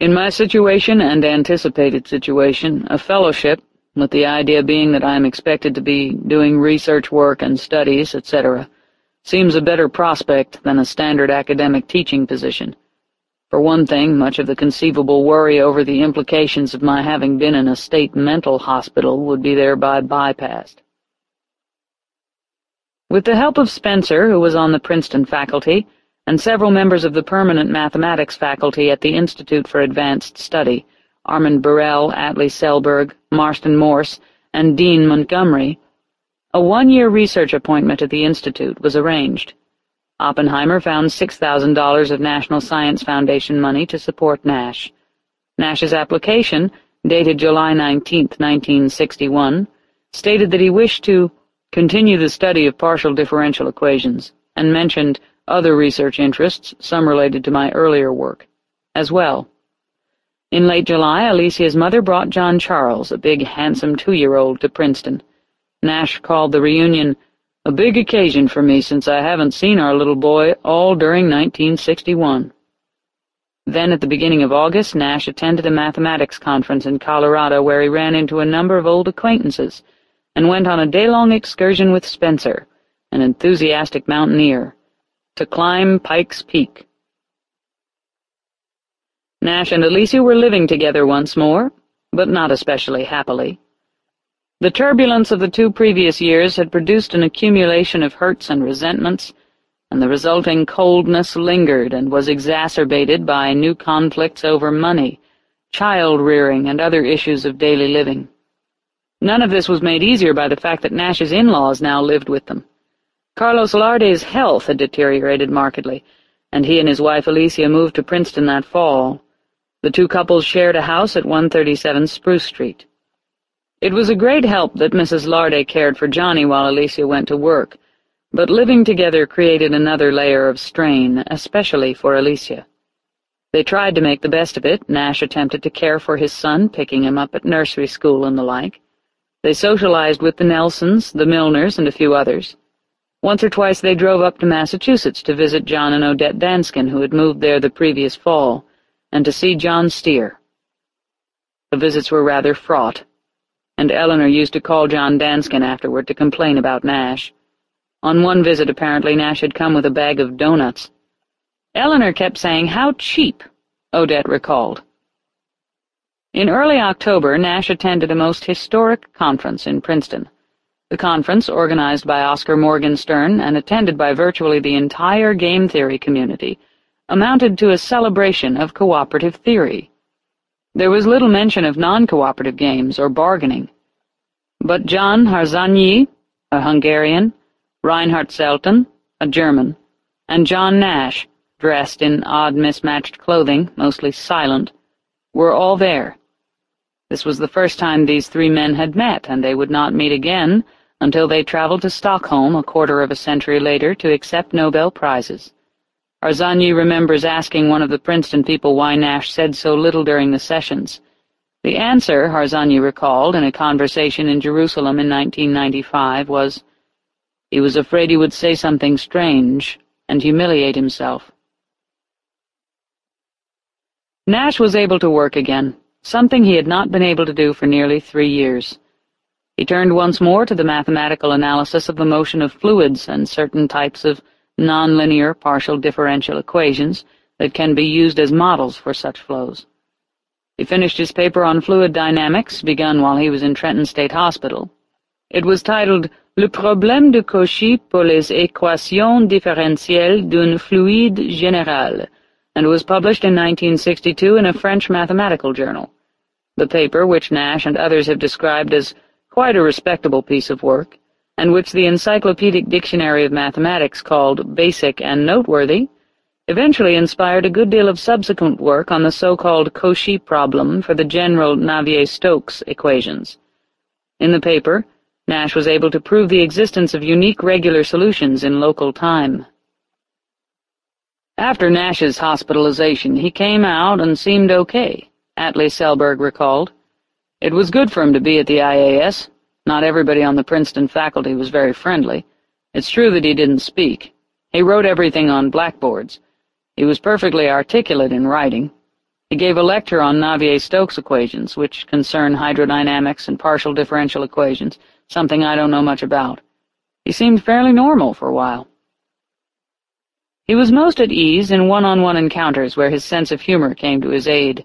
In my situation and anticipated situation, a fellowship, with the idea being that I am expected to be doing research work and studies, etc., Seems a better prospect than a standard academic teaching position. For one thing, much of the conceivable worry over the implications of my having been in a state mental hospital would be thereby bypassed. With the help of Spencer, who was on the Princeton faculty, and several members of the permanent mathematics faculty at the Institute for Advanced Study, Armand Borel, Atle Selberg, Marston Morse, and Dean Montgomery, a one-year research appointment at the Institute was arranged. Oppenheimer found $6,000 of National Science Foundation money to support Nash. Nash's application, dated July 19, 1961, stated that he wished to continue the study of partial differential equations, and mentioned other research interests, some related to my earlier work, as well. In late July, Alicia's mother brought John Charles, a big, handsome two-year-old, to Princeton. Nash called the reunion a big occasion for me since I haven't seen our little boy all during 1961. Then, at the beginning of August, Nash attended a mathematics conference in Colorado where he ran into a number of old acquaintances and went on a day-long excursion with Spencer, an enthusiastic mountaineer, to climb Pike's Peak. Nash and Alicia were living together once more, but not especially happily. The turbulence of the two previous years had produced an accumulation of hurts and resentments, and the resulting coldness lingered and was exacerbated by new conflicts over money, child-rearing, and other issues of daily living. None of this was made easier by the fact that Nash's in-laws now lived with them. Carlos Larde's health had deteriorated markedly, and he and his wife Alicia moved to Princeton that fall. The two couples shared a house at 137 Spruce Street. It was a great help that Mrs. Larde cared for Johnny while Alicia went to work, but living together created another layer of strain, especially for Alicia. They tried to make the best of it. Nash attempted to care for his son, picking him up at nursery school and the like. They socialized with the Nelsons, the Milnors, and a few others. Once or twice they drove up to Massachusetts to visit John and Odette Danskin, who had moved there the previous fall, and to see John Stier. The visits were rather fraught, and Eleanor used to call John Danskin afterward to complain about Nash. On one visit, apparently, Nash had come with a bag of doughnuts. Eleanor kept saying, how cheap, Odette recalled. In early October, Nash attended a most historic conference in Princeton. The conference, organized by Oscar Morgenstern and attended by virtually the entire game theory community, amounted to a celebration of cooperative theory. There was little mention of non-cooperative games or bargaining. But John Harsanyi, a Hungarian, Reinhard Selten, a German, and John Nash, dressed in odd mismatched clothing, mostly silent, were all there. This was the first time these three men had met, and they would not meet again until they traveled to Stockholm a quarter of a century later to accept Nobel Prizes. Harsanyi remembers asking one of the Princeton people why Nash said so little during the sessions. The answer, Harsanyi recalled in a conversation in Jerusalem in 1995, was, he was afraid he would say something strange and humiliate himself. Nash was able to work again, something he had not been able to do for nearly three years. He turned once more to the mathematical analysis of the motion of fluids and certain types of nonlinear partial differential equations that can be used as models for such flows. He finished his paper on fluid dynamics, begun while he was in Trenton State Hospital. It was titled Le problème de Cauchy pour les équations différentielles d'un fluide général, and was published in 1962 in a French mathematical journal. The paper, which Nash and others have described as quite a respectable piece of work, and which the Encyclopedic Dictionary of Mathematics called basic and noteworthy, eventually inspired a good deal of subsequent work on the so-called Cauchy problem for the general Navier-Stokes equations. In the paper, Nash was able to prove the existence of unique regular solutions in local time. After Nash's hospitalization, he came out and seemed okay, Atle Selberg recalled. It was good for him to be at the IAS. Not everybody on the Princeton faculty was very friendly. It's true that he didn't speak. He wrote everything on blackboards. He was perfectly articulate in writing. He gave a lecture on Navier-Stokes equations, which concern hydrodynamics and partial differential equations, something I don't know much about. He seemed fairly normal for a while. He was most at ease in one-on-one -on -one encounters where his sense of humor came to his aid.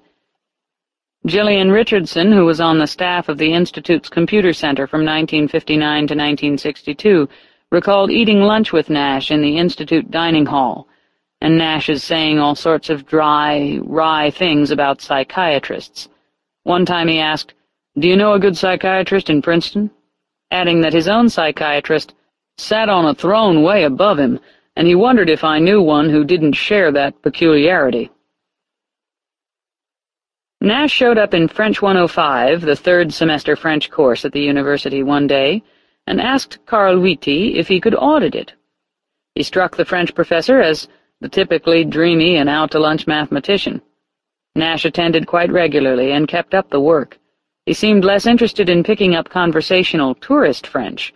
Gillian Richardson, who was on the staff of the Institute's Computer Center from 1959 to 1962, recalled eating lunch with Nash in the Institute dining hall, and Nash is saying all sorts of dry, wry things about psychiatrists. One time he asked, Do you know a good psychiatrist in Princeton? adding that his own psychiatrist sat on a throne way above him, and he wondered if I knew one who didn't share that peculiarity. Nash showed up in French 105, the third semester French course at the university one day, and asked Carl Witty if he could audit it. He struck the French professor as the typically dreamy and out-to-lunch mathematician. Nash attended quite regularly and kept up the work. He seemed less interested in picking up conversational tourist French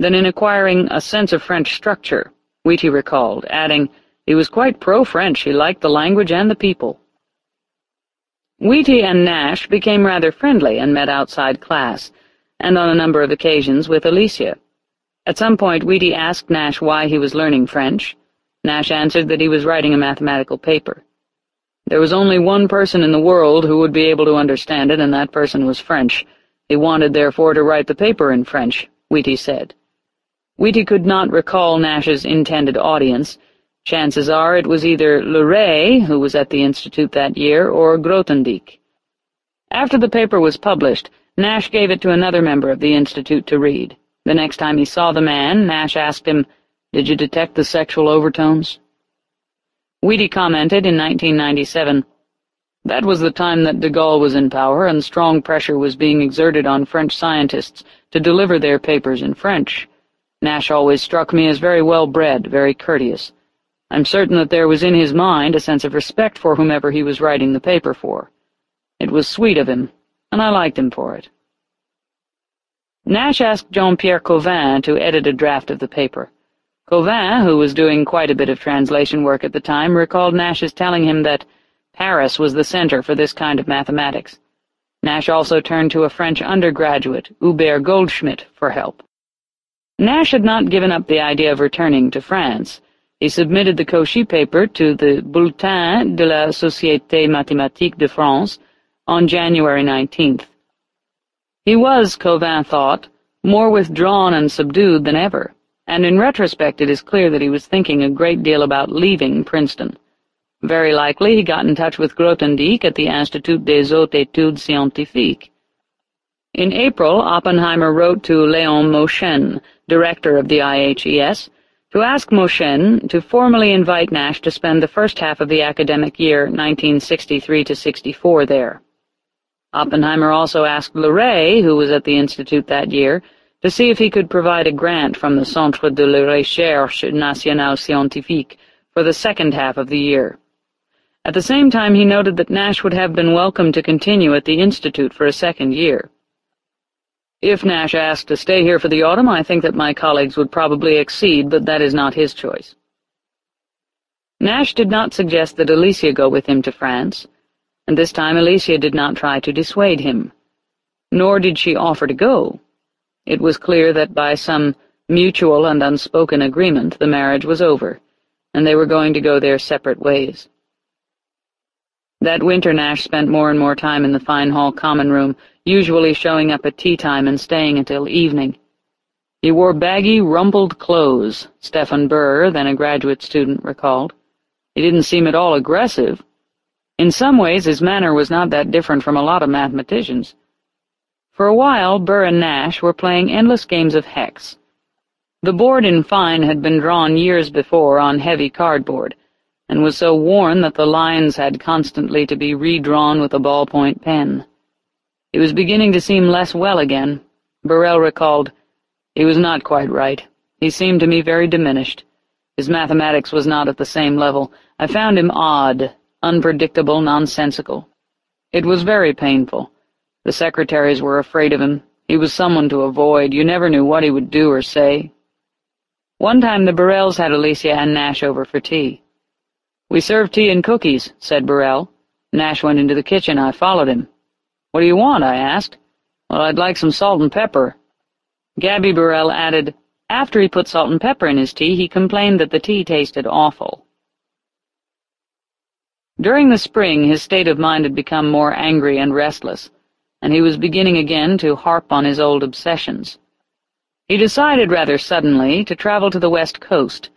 than in acquiring a sense of French structure, Witty recalled, adding, he was quite pro-French, he liked the language and the people. Witty and Nash became rather friendly and met outside class, and on a number of occasions with Alicia. At some point Witty asked Nash why he was learning French. Nash answered that he was writing a mathematical paper. There was only one person in the world who would be able to understand it, and that person was French. He wanted, therefore, to write the paper in French, Witty said. Witty could not recall Nash's intended audience, Chances are it was either Leray, who was at the Institute that year, or Grothendieck. After the paper was published, Nash gave it to another member of the Institute to read. The next time he saw the man, Nash asked him, Did you detect the sexual overtones? Witty commented in 1997, That was the time that de Gaulle was in power and strong pressure was being exerted on French scientists to deliver their papers in French. Nash always struck me as very well-bred, very courteous. I'm certain that there was in his mind a sense of respect for whomever he was writing the paper for. It was sweet of him, and I liked him for it. Nash asked Jean-Pierre Cauvin to edit a draft of the paper. Cauvin, who was doing quite a bit of translation work at the time, recalled Nash's telling him that Paris was the center for this kind of mathematics. Nash also turned to a French undergraduate, Hubert Goldschmidt, for help. Nash had not given up the idea of returning to France. He submitted the Cauchy paper to the Bulletin de la Société Mathématique de France on January 19th. He was, Cauvin thought, more withdrawn and subdued than ever and in retrospect it is clear that he was thinking a great deal about leaving Princeton. Very likely he got in touch with Grothendieck at the Institut des Hautes Études Scientifiques. In April, Oppenheimer wrote to Léon Motchane, director of the IHES, to ask Motchane to formally invite Nash to spend the first half of the academic year 1963-64 there. Oppenheimer also asked Leray, who was at the Institute that year, to see if he could provide a grant from the Centre de la Recherche Nationale Scientifique for the second half of the year. At the same time, he noted that Nash would have been welcome to continue at the Institute for a second year. If Nash asked to stay here for the autumn, I think that my colleagues would probably accede, but that is not his choice. Nash did not suggest that Alicia go with him to France, and this time Alicia did not try to dissuade him. Nor did she offer to go. It was clear that by some mutual and unspoken agreement the marriage was over, and they were going to go their separate ways. That winter Nash spent more and more time in the fine hall common room, usually showing up at tea time and staying until evening. He wore baggy, rumpled clothes, Stefan Burr, then a graduate student, recalled. He didn't seem at all aggressive. In some ways his manner was not that different from a lot of mathematicians. For a while, Burr and Nash were playing endless games of hex. The board in fine had been drawn years before on heavy cardboard, and was so worn that the lines had constantly to be redrawn with a ballpoint pen. It was beginning to seem less well again. Borel recalled, He was not quite right. He seemed to me very diminished. His mathematics was not at the same level. I found him odd, unpredictable, nonsensical. It was very painful. The secretaries were afraid of him. He was someone to avoid. You never knew what he would do or say. One time the Borels had Alicia and Nash over for tea. We serve tea and cookies, said Borel. Nash went into the kitchen. I followed him. What do you want? I asked. Well, I'd like some salt and pepper. Gabby Borel added, after he put salt and pepper in his tea, he complained that the tea tasted awful. During the spring, his state of mind had become more angry and restless and he was beginning again to harp on his old obsessions. He decided rather suddenly to travel to the west coast,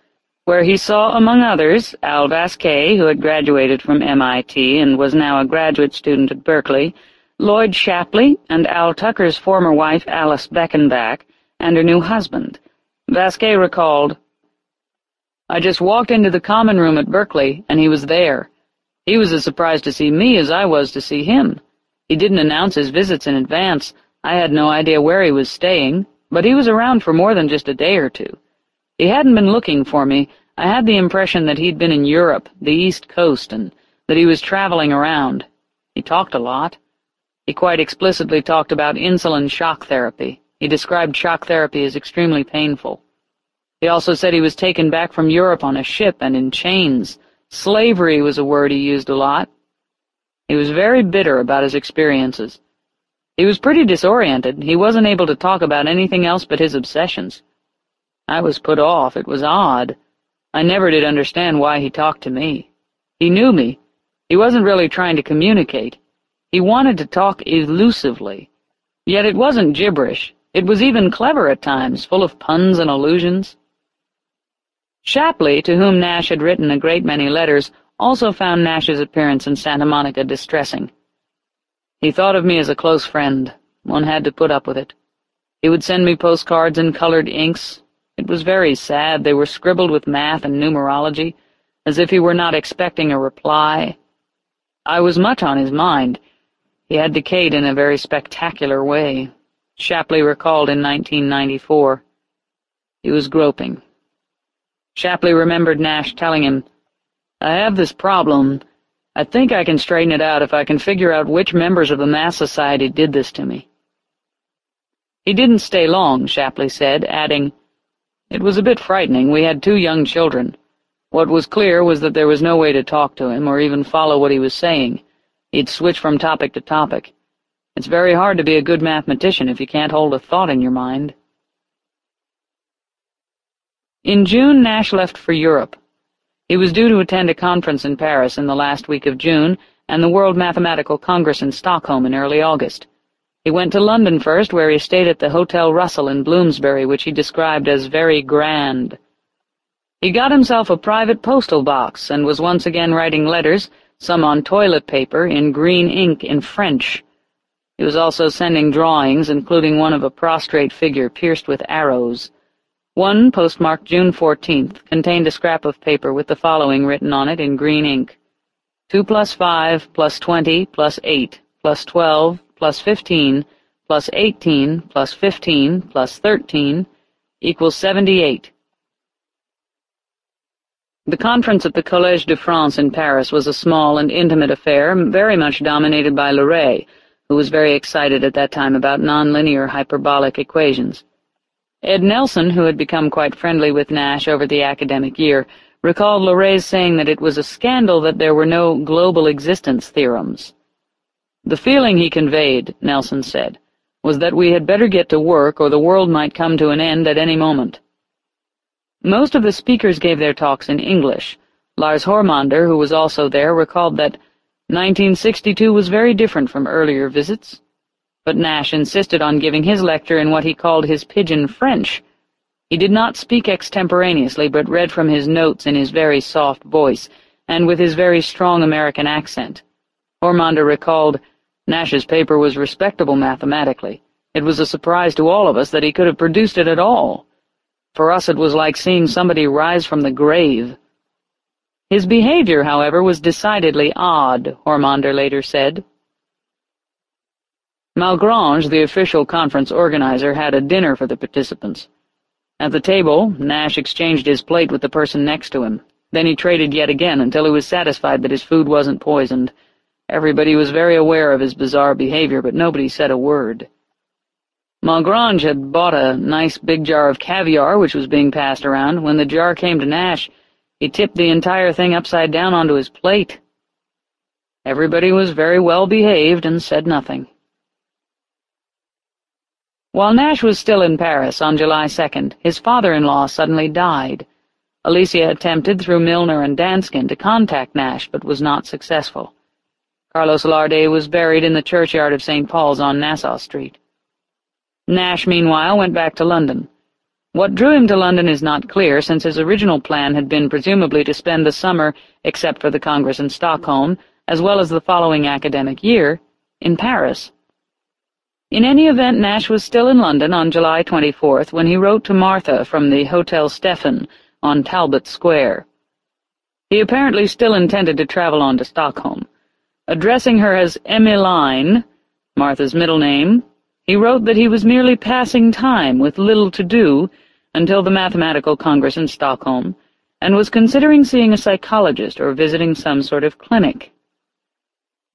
where he saw, among others, Al Vasquez, who had graduated from MIT and was now a graduate student at Berkeley, Lloyd Shapley, and Al Tucker's former wife Alice Beckenbach, and her new husband. Vasquez recalled, I just walked into the common room at Berkeley, and he was there. He was as surprised to see me as I was to see him. He didn't announce his visits in advance. I had no idea where he was staying, but he was around for more than just a day or two. He hadn't been looking for me. I had the impression that he'd been in Europe, the East Coast, and that he was traveling around. He talked a lot. He quite explicitly talked about insulin shock therapy. He described shock therapy as extremely painful. He also said he was taken back from Europe on a ship and in chains. Slavery was a word he used a lot. He was very bitter about his experiences. He was pretty disoriented. He wasn't able to talk about anything else but his obsessions. I was put off. It was odd. I never did understand why he talked to me. He knew me. He wasn't really trying to communicate. He wanted to talk elusively. Yet it wasn't gibberish. It was even clever at times, full of puns and allusions. Shapley, to whom Nash had written a great many letters, also found Nash's appearance in Santa Monica distressing. He thought of me as a close friend. One had to put up with it. He would send me postcards in colored inks. It was very sad. They were scribbled with math and numerology, as if he were not expecting a reply. I was much on his mind. He had decayed in a very spectacular way. Shapley recalled in 1994. He was groping. Shapley remembered Nash telling him, I have this problem. I think I can straighten it out if I can figure out which members of the Math Society did this to me. He didn't stay long, Shapley said, adding, It was a bit frightening. We had two young children. What was clear was that there was no way to talk to him or even follow what he was saying. He'd switch from topic to topic. It's very hard to be a good mathematician if you can't hold a thought in your mind. In June, Nash left for Europe. He was due to attend a conference in Paris in the last week of June and the World Mathematical Congress in Stockholm in early August. He went to London first, where he stayed at the Hotel Russell in Bloomsbury, which he described as very grand. He got himself a private postal box and was once again writing letters, some on toilet paper, in green ink in French. He was also sending drawings, including one of a prostrate figure pierced with arrows. One, postmarked June 14th, contained a scrap of paper with the following written on it in green ink. 2 plus 5 plus 20 plus 8 plus 12 plus 15 plus 18 plus 15 plus 13 equals 78. The conference at the Collège de France in Paris was a small and intimate affair, very much dominated by Leray, who was very excited at that time about nonlinear hyperbolic equations. Ed Nelson, who had become quite friendly with Nash over the academic year, recalled Leray's saying that it was a scandal that there were no global existence theorems. The feeling he conveyed, Nelson said, was that we had better get to work or the world might come to an end at any moment. Most of the speakers gave their talks in English. Lars Hormander, who was also there, recalled that 1962 was very different from earlier visits but Nash insisted on giving his lecture in what he called his pidgin French. He did not speak extemporaneously, but read from his notes in his very soft voice, and with his very strong American accent. Hormander recalled, Nash's paper was respectable mathematically. It was a surprise to all of us that he could have produced it at all. For us it was like seeing somebody rise from the grave. His behavior, however, was decidedly odd, Hormander later said. Malgrange, the official conference organizer, had a dinner for the participants. At the table, Nash exchanged his plate with the person next to him. Then he traded yet again until he was satisfied that his food wasn't poisoned. Everybody was very aware of his bizarre behavior, but nobody said a word. Malgrange had bought a nice big jar of caviar, which was being passed around. When the jar came to Nash, he tipped the entire thing upside down onto his plate. Everybody was very well behaved and said nothing. While Nash was still in Paris on July 2nd, his father-in-law suddenly died. Alicia attempted through Milnor and Danskin to contact Nash, but was not successful. Carlos Larde was buried in the churchyard of St. Paul's on Nassau Street. Nash, meanwhile, went back to London. What drew him to London is not clear, since his original plan had been presumably to spend the summer, except for the Congress in Stockholm, as well as the following academic year, in Paris. In any event, Nash was still in London on July 24th when he wrote to Martha from the Hotel Stefan on Talbot Square. He apparently still intended to travel on to Stockholm. Addressing her as Emmeline, Martha's middle name, he wrote that he was merely passing time with little to do until the Mathematical Congress in Stockholm, and was considering seeing a psychologist or visiting some sort of clinic.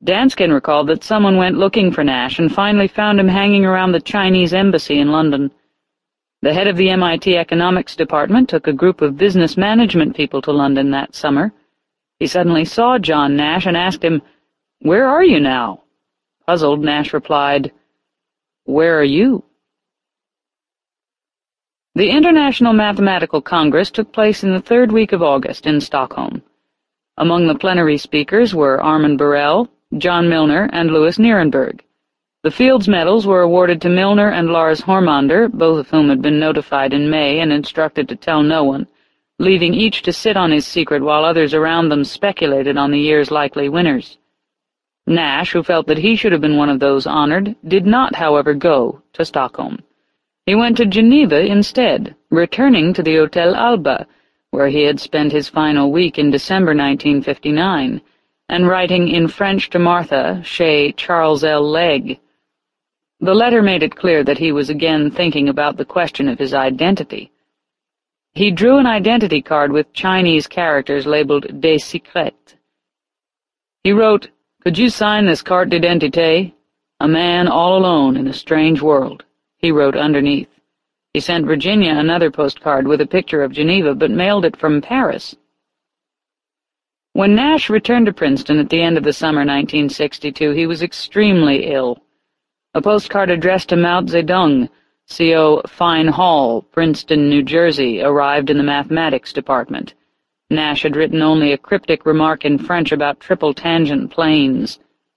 Danskin recalled that someone went looking for Nash and finally found him hanging around the Chinese embassy in London. The head of the MIT economics department took a group of business management people to London that summer. He suddenly saw John Nash and asked him, Where are you now? Puzzled, Nash replied, Where are you? The International Mathematical Congress took place in the third week of August in Stockholm. Among the plenary speakers were Armand Borel, John Milnor, and Louis Nirenberg. The Fields medals were awarded to Milnor and Lars Hormander, both of whom had been notified in May and instructed to tell no one, leaving each to sit on his secret while others around them speculated on the year's likely winners. Nash, who felt that he should have been one of those honored, did not, however, go to Stockholm. He went to Geneva instead, returning to the Hotel Alba, where he had spent his final week in December 1959, and writing in French to Martha, chez Charles L. Legge. The letter made it clear that he was again thinking about the question of his identity. He drew an identity card with Chinese characters labeled Des Secrets. He wrote, Could you sign this carte d'identité? A man all alone in a strange world, he wrote underneath. He sent Virginia another postcard with a picture of Geneva, but mailed it from Paris. When Nash returned to Princeton at the end of the summer 1962, he was extremely ill. A postcard addressed to Mao Zedong, CO Fine Hall, Princeton, New Jersey, arrived in the mathematics department. Nash had written only a cryptic remark in French about triple tangent planes.